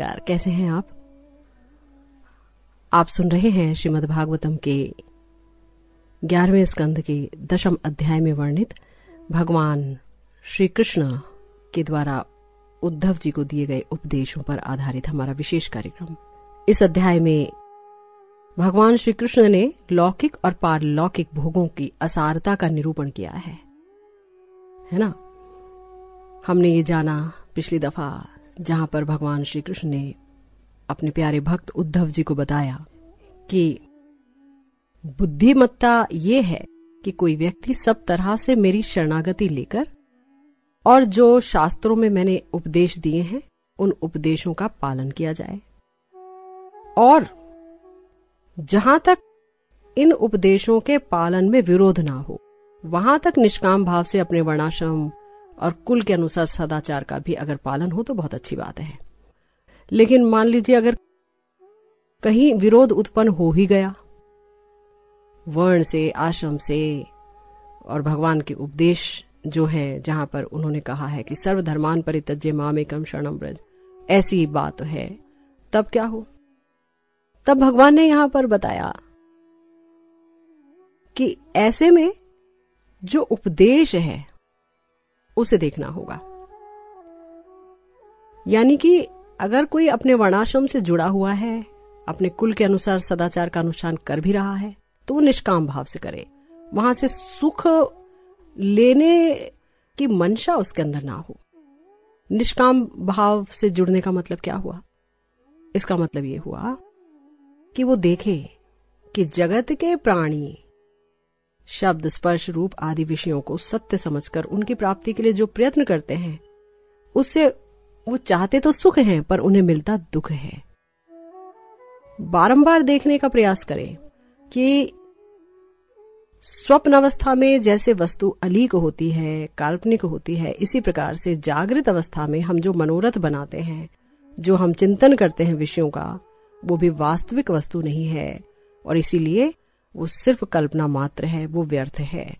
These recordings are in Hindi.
नमस्कार, कैसे हैं आप? आप सुन रहे हैं श्रीमद् भागवतम के ग्यारहवें स्कंद के दशम अध्याय में वर्णित भगवान श्री कृष्ण के द्वारा उद्धव जी को दिए गए उपदेशों पर आधारित हमारा विशेष कार्यक्रम। इस अध्याय में भगवान श्री कृष्ण ने लौकिक और पारलौकिक भोगों की असारता का निरूपण किया है। है ना? हमने ये जाना पिछली दफ़ा जहाँ पर भगवान श्री कृष्ण ने अपने प्यारे भक्त उद्धव जी को बताया कि बुद्धिमत्ता ये है कि कोई व्यक्ति सब तरह से मेरी शरणागति लेकर और जो शास्त्रों में मैंने उपदेश दिए हैं, उन उपदेशों का पालन किया जाए। और जहाँ तक इन उपदेशों के पालन में विरोध ना हो, वहाँ तक निष्काम भाव से अपने वर्णाश्रम और कुल के अनुसार सदाचार का भी अगर पालन हो तो बहुत अच्छी बात है। लेकिन मान लीजिए अगर कहीं विरोध उत्पन्न हो ही गया, वर्ण से, आश्रम से और भगवान के उपदेश जो है, जहाँ पर उन्होंने कहा है कि सर्वधर्मान परित्यज्य मामेकम शरणम ब्रज ऐसी बात है, तब क्या हो? तब भगवान ने यहाँ पर बताया कि ऐसे में जो उपदेश है उसे देखना होगा। यानी कि अगर कोई अपने वर्णाश्रम से जुड़ा हुआ है, अपने कुल के अनुसार सदाचार का अनुष्ठान कर भी रहा है तो वो निष्काम भाव से करे। वहाँ से सुख लेने की मंशा उसके अंदर ना हो। निष्काम भाव से जुड़ने का मतलब क्या हुआ? इसका मतलब ये हुआ कि वो देखे कि जगत के प्राणी शब्द, स्पर्श रूप आदि विषयों को सत्य समझकर उनकी प्राप्ति के लिए जो प्रयत्न करते हैं, उससे वो चाहते तो सुख हैं, पर उन्हें मिलता दुख है। बारंबार देखने का प्रयास करें कि स्वप्न अवस्था में जैसे वस्तु अलीक होती है, काल्पनिक होती है, इसी प्रकार से जागृत अवस्था में हम जो मनोरथ बनाते हैं, जो हम चिंतन करते हैं विषयों का, वो भी वास्तविक वस्तु नहीं है। और इसीलिए वो सिर्फ़ कल्पना मात्र है, वो व्यर्थ है।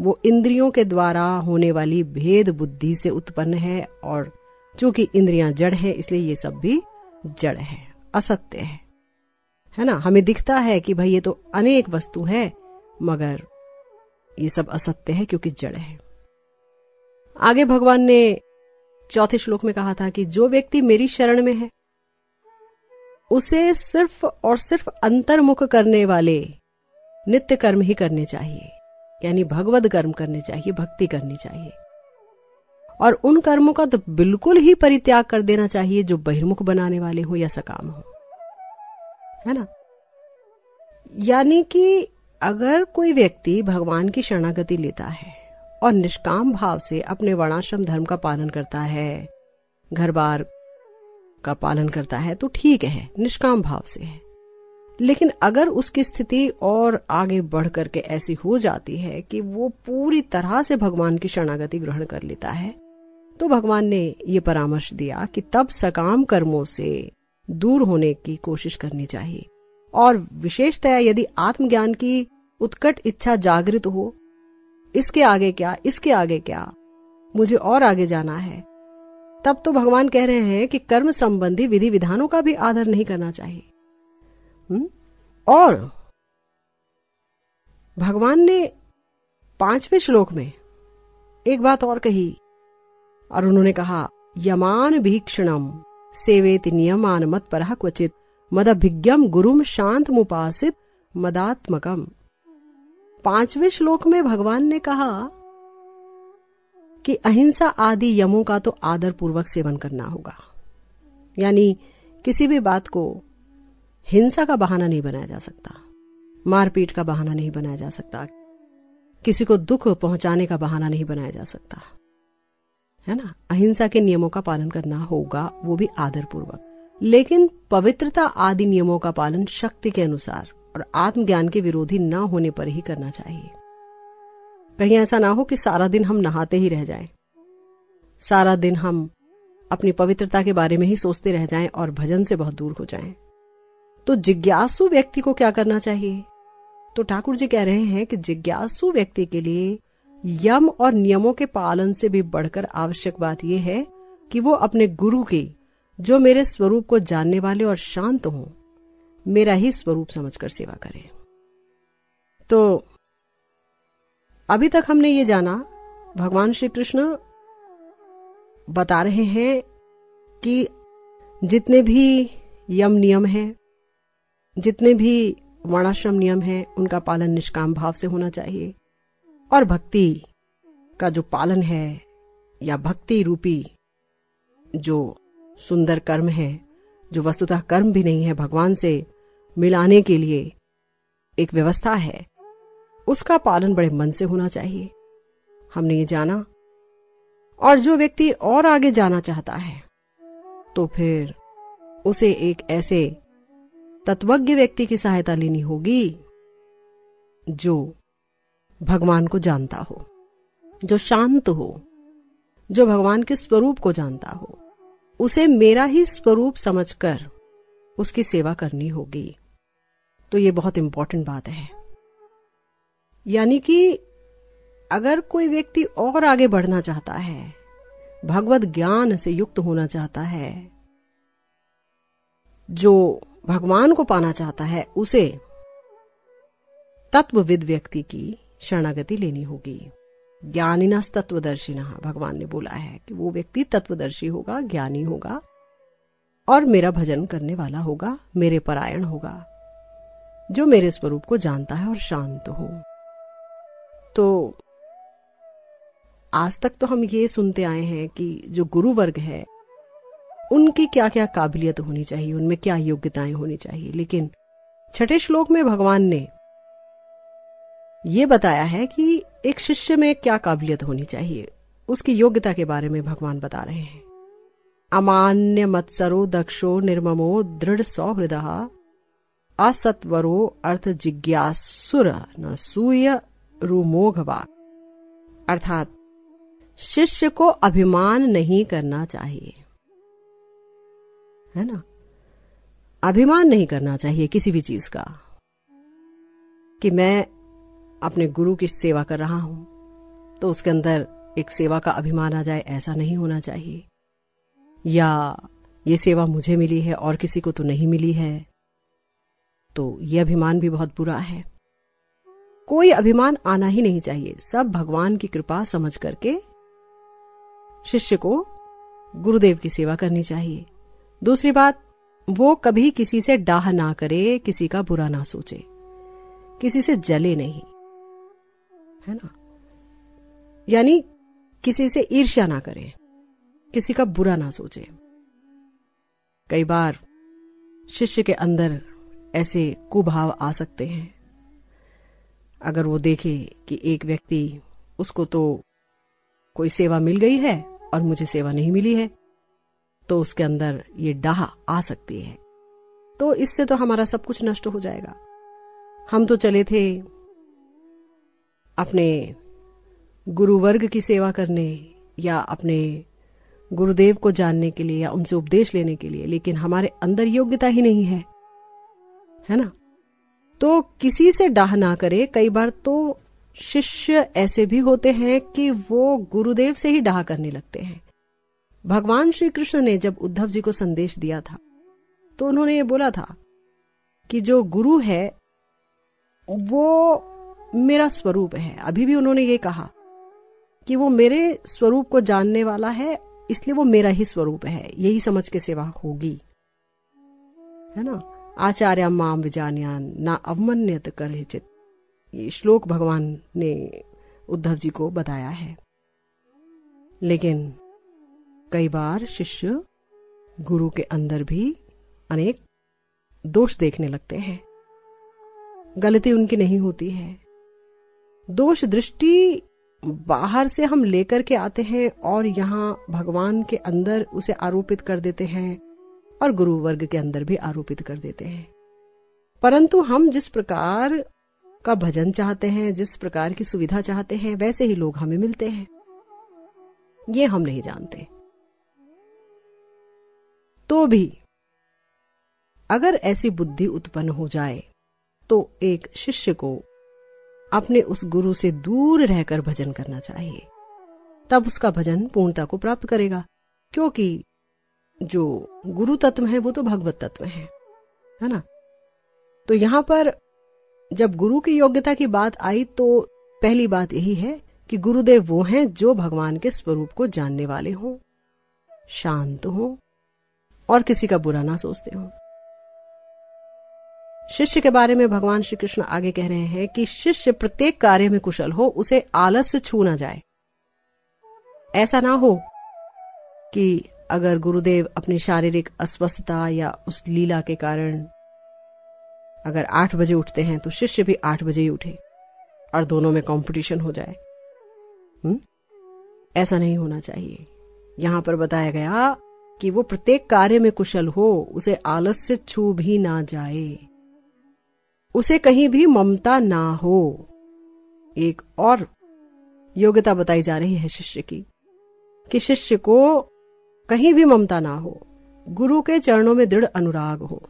वो इंद्रियों के द्वारा होने वाली भेद बुद्धि से उत्पन्न है और चूँकि इंद्रियाँ जड़ है, इसलिए ये सब भी जड़ है, असत्य है। है ना? हमें दिखता है कि भाई ये तो अनेक वस्तु है, मगर ये सब असत्य है क्योंकि जड़ है। आगे भगवान ने चौथे श्लोक में कहा था कि जो व्यक्ति मेरी शरण में है, उसे सिर्फ़ और सिर्फ़ अंतर्मुख करने वाले नित्य कर्म ही करने चाहिए। यानी भगवत कर्म करने चाहिए, भक्ति करनी चाहिए। और उन कर्मों का तो बिल्कुल ही परित्याग कर देना चाहिए जो बहिर्मुख बनाने वाले हो या सकाम हो। है ना? यानी कि अगर कोई व्यक्ति भगवान की शरणागति लेता है और निष्काम भाव से अपने वर्णाश्रम धर्म का पालन करता है घर बार का पालन करता है तो ठीक है, निष्काम भाव से है। लेकिन अगर उसकी स्थिति और आगे बढ़ करके ऐसी हो जाती है कि वो पूरी तरह से भगवान की शरणागति ग्रहण कर लेता है तो भगवान ने ये परामर्श दिया कि तब सकाम कर्मों से दूर होने की कोशिश करनी चाहिए। और विशेषतया यदि आत्मज्ञान की उत्कट इच्छा जागृत हो, इसके आगे क्या, इसके आगे क्या, मुझे और आगे जाना है, तब तो भगवान कह रहे हैं कि कर्म संबंधी विधि विधानों का भी आदर नहीं करना चाहिए। हम्म? और भगवान ने पाँचवें श्लोक में एक बात और कही और उन्होंने कहा, यमान भीक्षणम, सेवेत नियमान मत पर क्वचित मदभिज्ञम गुरुम शांत मुपासित मदात्मकम पाँचवें श्लोक में भगवान ने कहा कि अहिंसा आदि यमों का तो आदर पूर्वक सेवन करना होगा यानी किसी भी बात को हिंसा का बहाना नहीं बनाया जा सकता। मारपीट का बहाना नहीं बनाया जा सकता। किसी को दुख पहुँचाने का बहाना नहीं बनाया जा सकता। है ना? अहिंसा के नियमों का पालन करना होगा वो भी आदर पूर्वक लेकिन पवित्रता आदि नियमों का पालन शक्ति के अनुसार और आत्मज्ञान के विरोधी न होने पर ही करना चाहिए। कहीं ऐसा ना हो कि सारा दिन हम नहाते ही रह जाएँ, सारा दिन हम अपनी पवित्रता के बारे में ही सोचते रह जाएँ और भजन से बहुत दूर हो जाएँ। तो जिज्ञासु व्यक्ति को क्या करना चाहिए? तो ठाकुर जी कह रहे हैं कि जिज्ञासु व्यक्ति के लिए यम और नियमों के पालन से भी बढ़कर आवश्यक बात यह है कि वो अपने गुरु के, जो मेरे स्वरूप को जानने वाले और शांत हों, मेरा ही स्वरूप समझकर सेवा करें। तो अभी तक हमने ये जाना। भगवान श्री कृष्ण बता रहे हैं कि जितने भी यम नियम हैं जितने भी वर्णाश्रम नियम हैं, उनका पालन निष्काम भाव से होना चाहिए। और भक्ति का जो पालन है, या भक्ति रूपी जो सुंदर कर्म है, जो वस्तुतः कर्म भी नहीं है भगवान से मिलाने के लिए एक व्यवस्था है, उसका पालन बड़े मन से होना चाहिए। हमने ये जाना। और जो व्यक्ति और आगे जाना चाहता है तो फिर उसे एक ऐसे तत्वज्ञ व्यक्ति की सहायता लेनी होगी, जो भगवान को जानता हो, जो शांत हो, जो भगवान के स्वरूप को जानता हो, उसे मेरा ही स्वरूप समझकर उसकी सेवा करनी होगी। तो ये बहुत इंपॉर्टेंट बात है। यानी कि अगर कोई व्यक्ति और आगे बढ़ना चाहता है, भगवत ज्ञान से युक्त होना चाहता है, जो भगवान को पाना चाहता है, उसे तत्वविद व्यक्ति की शरणागति लेनी होगी। ज्ञानिनस तत्वदर्शिना भगवान ने बोला है कि वो व्यक्ति तत्वदर्शी होगा, ज्ञानी होगा, और मेरा भजन करने वाला होगा, मेरे परायण होगा, जो मेरे स्वरूप को जानता है और शांत हो। तो आज तक तो हम ये सुनते आए हैं कि जो गुरु वर्ग है उनकी क्या क्या काबिलियत होनी चाहिए, उनमें क्या योग्यताएँ होनी चाहिए। लेकिन छठे श्लोक में भगवान ने ये बताया है कि एक शिष्य में क्या काबिलियत होनी चाहिए, उसकी योग्यता के बारे में भगवान बता रहे हैं। अमान्य मत्सरो दक्षो निर्ममो दृढ़ सौहृद, असत्वरो अर्थ जिज्ञासुर न सूय रुमोघवा। अर्थात, शिष्य को अभिमान नहीं करना चाहिए। है ना? अभिमान नहीं करना चाहिए किसी भी चीज़ का कि मैं अपने गुरु की सेवा कर रहा हूँ तो उसके अंदर एक सेवा का अभिमान आ जाए, ऐसा नहीं होना चाहिए। या ये सेवा मुझे मिली है और किसी को तो नहीं मिली है तो ये अभिमान भी बहुत बुरा है। कोई अभिमान आना ही नहीं चाहिए। सब भगवान की कृपा समझ करके शिष्य को गुरुदेव की सेवा करनी चाहिए। दूसरी बात, वो कभी किसी से डाह ना करे, किसी का बुरा ना सोचे, किसी से जले नहीं, है ना? यानी किसी से ईर्ष्या ना करे, किसी का बुरा ना सोचे। कई बार शिष्य के अंदर ऐसे कुभाव आ सकते हैं। अगर वो देखे कि एक व्यक्ति, उसको तो कोई सेवा मिल गई है और मुझे सेवा नहीं मिली है तो उसके अंदर ये डाह आ सकती है। तो इससे तो हमारा सब कुछ नष्ट हो जाएगा। हम तो चले थे अपने गुरुवर्ग की सेवा करने या अपने गुरुदेव को जानने के लिए या उनसे उपदेश लेने के लिए, लेकिन हमारे अंदर योग्यता ही नहीं है। है ना? तो किसी से डाह ना करे। कई बार तो शिष्य ऐसे भी होते हैं कि वो गुरुदेव से ही डाह करने लगते हैं। भगवान श्री कृष्ण ने जब उद्धव जी को संदेश दिया था तो उन्होंने ये बोला था कि जो गुरु है, वो मेरा स्वरूप है। अभी भी उन्होंने ये कहा कि वो मेरे स्वरूप को जानने वाला है, इसलिए वो मेरा ही स्वरूप है। यही समझ के सेवा होगी। है ना? आचार्य माम विजान्यान, ना अवमन्यत कर चित। ये श्लोक भगवान ने उद्धव जी को बताया है। लेकिन कई बार शिष्य गुरु के अंदर भी अनेक दोष देखने लगते हैं। गलती उनकी नहीं होती है। दोष दृष्टि बाहर से हम लेकर के आते हैं और यहाँ भगवान के अंदर उसे आरोपित कर देते हैं और गुरु वर्ग के अंदर भी आरोपित कर देते हैं। परंतु हम जिस प्रकार का भजन चाहते हैं, जिस प्रकार की सुविधा चाहते हैं, वैसे ही लोग हमें मिलते हैं। ये हम नहीं जानते। तो भी अगर ऐसी बुद्धि उत्पन्न हो जाए तो एक शिष्य को अपने उस गुरु से दूर रहकर भजन करना चाहिए। तब उसका भजन पूर्णता को प्राप्त करेगा, क्योंकि जो गुरु तत्व है, वो तो भगवत तत्व है है ना? तो यहाँ पर जब गुरु की योग्यता की बात आई तो पहली बात यही है कि गुरुदेव वो हैं जो भगवान के स्वरूप को जानने वाले हों, शांत हों और किसी का बुरा ना सोचते हों। शिष्य के बारे में भगवान श्री कृष्ण आगे कह रहे हैं कि शिष्य प्रत्येक कार्य में कुशल हो, उसे आलस से छू ना जाए। ऐसा ना हो कि अगर गुरुदेव अपनी शारीरिक अस्वस्थता या उस लीला के कारण अगर आठ बजे उठते हैं तो शिष्य भी आठ बजे ही उठे और दोनों में कंपटीशन हो जाए। हुँ? ऐसा नहीं होना चाहिए। यहाँ पर बताया गया कि वो प्रत्येक कार्य में कुशल हो, उसे आलस्य छू भी ना जाए। उसे कहीं भी ममता ना हो। एक और योग्यता बताई जा रही है शिष्य की, कि शिष्य को कहीं भी ममता ना हो, गुरु के चरणों में दृढ़ अनुराग हो।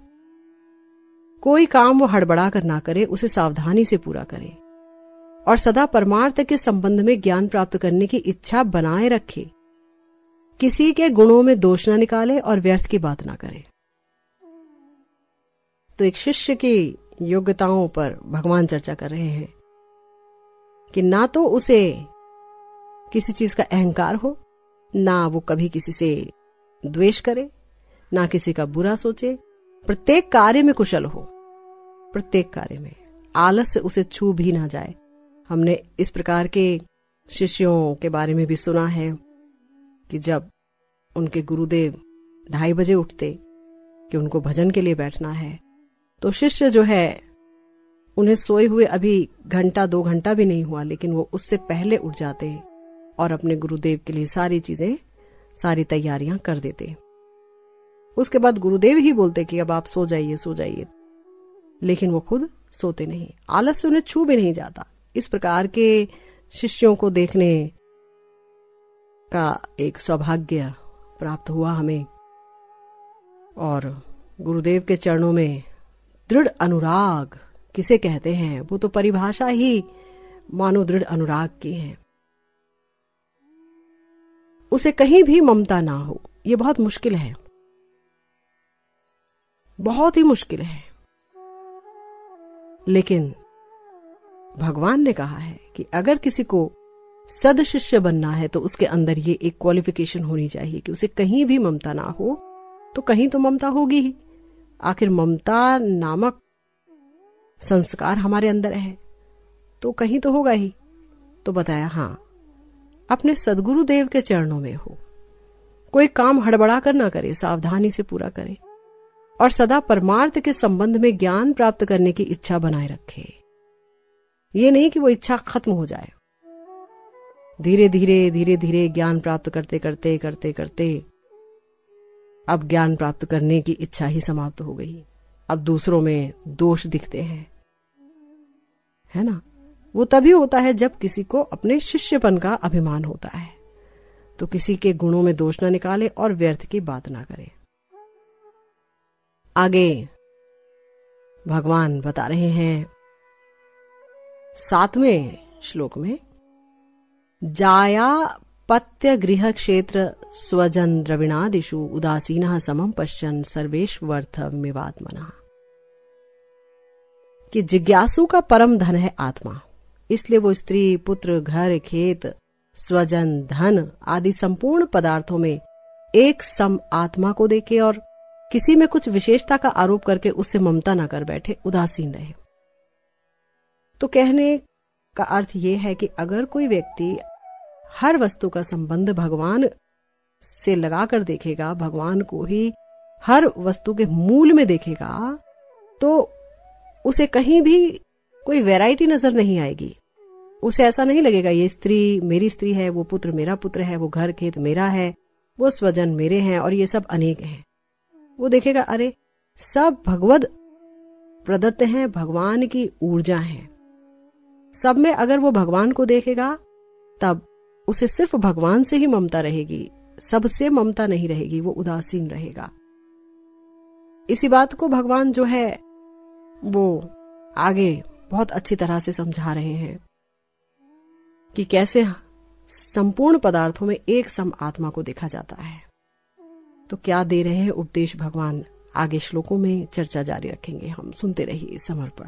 कोई काम वो हड़बड़ा कर ना करे, उसे सावधानी से पूरा करे। और सदा परमार्थ के संबंध में ज्ञान प्राप्त करने की इच्छा बनाए रखे। किसी के गुणों में दोष ना निकाले और व्यर्थ की बात ना करे। तो एक शिष्य की योग्यताओं पर भगवान चर्चा कर रहे हैं कि ना तो उसे किसी चीज़ का अहंकार हो, ना वो कभी किसी से द्वेष करे, ना किसी का बुरा सोचे। प्रत्येक कार्य में कुशल हो, प्रत्येक कार्य में आलस से उसे छू भी ना जाए। हमने इस प्रकार के शिष्यों के बारे में भी सुना है कि जब उनके गुरुदेव ढाई बजे उठते कि उनको भजन के लिए बैठना है। तो शिष्य जो है, उन्हें सोए हुए अभी घंटा, दो घंटा भी नहीं हुआ, लेकिन वो उससे पहले उठ जाते और अपने गुरुदेव के लिए सारी चीज़ें, सारी तैयारियाँ कर देते। उसके बाद गुरुदेव ही बोलते कि अब आप सो जाइए सो जाइए। लेकिन वो खुद सोते नहीं। आलस से उन्हें छू भी नहीं जाता। इस प्रकार के शिष्यों को देखने का एक सौभाग्य प्राप्त हुआ हमें। और गुरुदेव के चरणों में दृढ़ अनुराग, किसे कहते हैं? वो तो परिभाषा ही मानो दृढ़ अनुराग की है। उसे कहीं भी ममता ना हो, ये बहुत मुश्किल है। बहुत ही मुश्किल है। लेकिन भगवान ने कहा है कि अगर किसी को सद शिष्य बनना है तो उसके अंदर ये एक क्वालिफिकेशन होनी चाहिए कि उसे कहीं भी ममता ना हो तो कहीं तो ममता होगी ही। आखिर ममता नामक संस्कार हमारे अंदर है तो कहीं तो होगा ही। तो बताया, हाँ, अपने सदगुरु देव के चरणों में हो। कोई काम हड़बड़ा कर ना करे, सावधानी से पूरा करे, और सदा परमार्थ के संबंध में ज्ञान प्राप्त करने की इच्छा बनाए रखे। ये नहीं कि वो इच्छा खत्म हो जाए। धीरे धीरे धीरे धीरे ज्ञान प्राप्त करते करते करते करते अब ज्ञान प्राप्त करने की इच्छा ही समाप्त हो गई। अब दूसरों में दोष दिखते हैं। है ना? वो तभी होता है जब किसी को अपने शिष्यपन का अभिमान होता है। तो किसी के गुणों में दोष ना निकाले और व्यर्थ की बात ना करे। आगे भगवान बता रहे हैं, सातवें श्लोक में जाया पत्य गृह क्षेत्र स्वजन द्रविणादिशु उदासीन समम पश्चन सर्वेश्वर्थ मेवात्मना कि जिज्ञासु का परम धन है आत्मा। इसलिए वो स्त्री, पुत्र, घर, खेत, स्वजन, धन आदि संपूर्ण पदार्थों में एक सम आत्मा को देखे और किसी में कुछ विशेषता का आरोप करके उससे ममता न कर बैठे, उदासीन रहे। तो कहने का अर्थ यह है कि अगर कोई व्यक्ति हर वस्तु का संबंध भगवान से लगाकर देखेगा, भगवान को ही हर वस्तु के मूल में देखेगा तो उसे कहीं भी कोई वैरायटी नज़र नहीं आएगी। उसे ऐसा नहीं लगेगा, ये स्त्री मेरी स्त्री है, वो पुत्र मेरा पुत्र है, वो घर खेत मेरा है, वो स्वजन मेरे हैं और ये सब अनेक हैं। वो देखेगा, अरे, सब भगवत प्रदत्त हैं, भगवान की ऊर्जा है। सब में अगर वो भगवान को देखेगा, तब उसे सिर्फ़ भगवान से ही ममता रहेगी। सबसे ममता नहीं रहेगी, वो उदासीन रहेगा। इसी बात को भगवान जो है, वो आगे बहुत अच्छी तरह से समझा रहे हैं कि कैसे संपूर्ण पदार्थों में एक सम आत्मा को देखा जाता है। तो क्या दे रहे हैं उपदेश भगवान? आगे श्लोकों में चर्चा जारी रखेंगे हम। सुनते रहिए समर्पण।